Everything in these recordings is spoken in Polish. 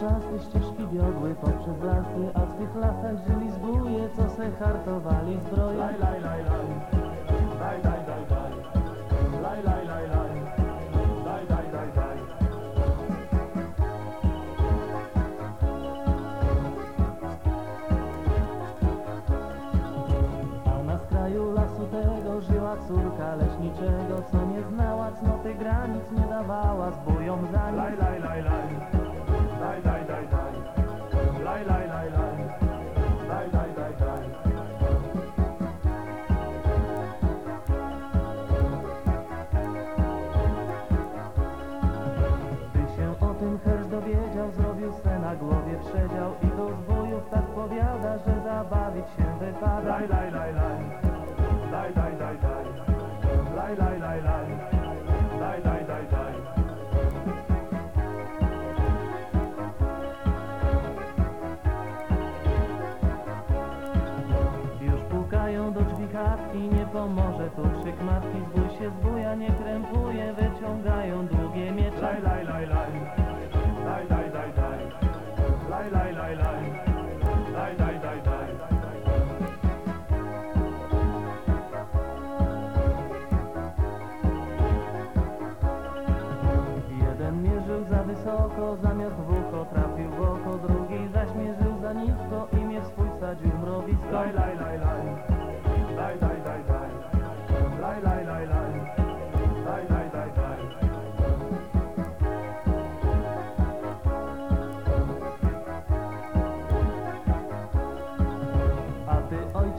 czasy ścieżki wiodły poprzez lasy, a w tych lasach żyli zbóje, co se hartowali zbroję. Laj, laj, laj, laj. Daj, daj, daj, daj. Laj, laj, laj, laj. Daj, daj, daj, daj. A na skraju lasu tego żyła córka leśniczego, co przedział i do zbójów tak powiada, że zabawić się wypada. Laj, laj, laj,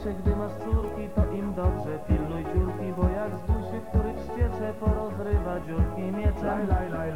ojcze, gdy masz córki, to im dobrze pilnuj dziurki, bo jak zbój się, który ściecze porozrywa dziurki Laj, mieczem. laj, laj,